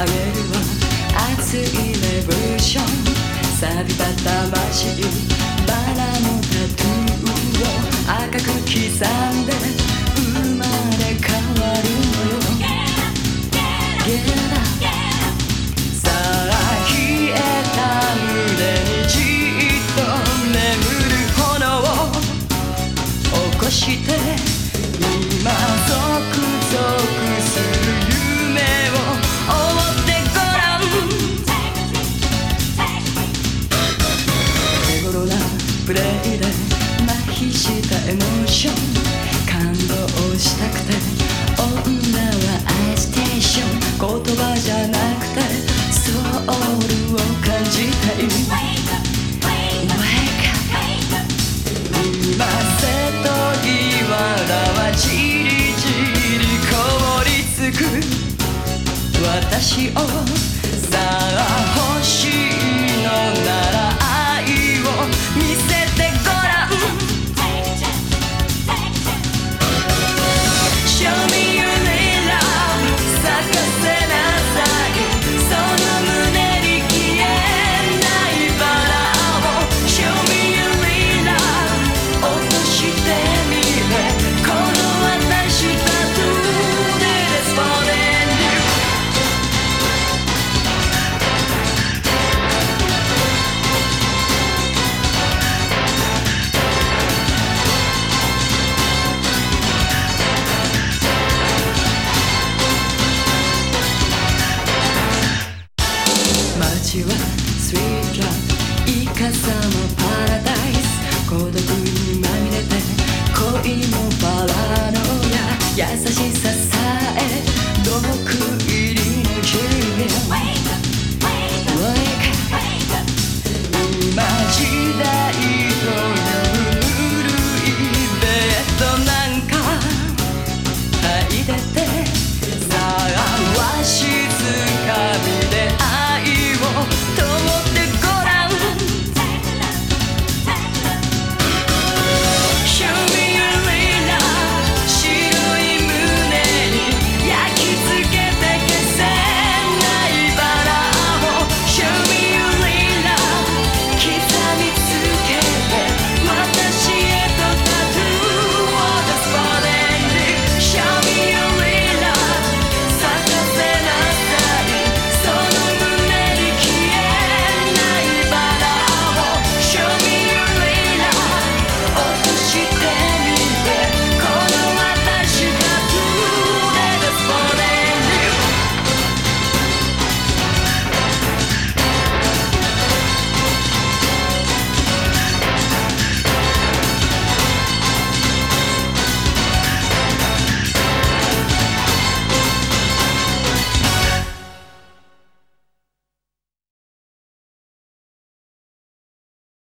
あげるわ熱いレボリューション錆びた魂バラのタトゥーを赤く刻んで生まれ変わるのよ、yeah, yeah. で麻痺したエモーション感動したくて。女はアイステーション。言葉じゃなくて。ソウルを感じたい Wake up 今瀬戸際はじりじり凍りつく。私をさあ欲しいのなら。街は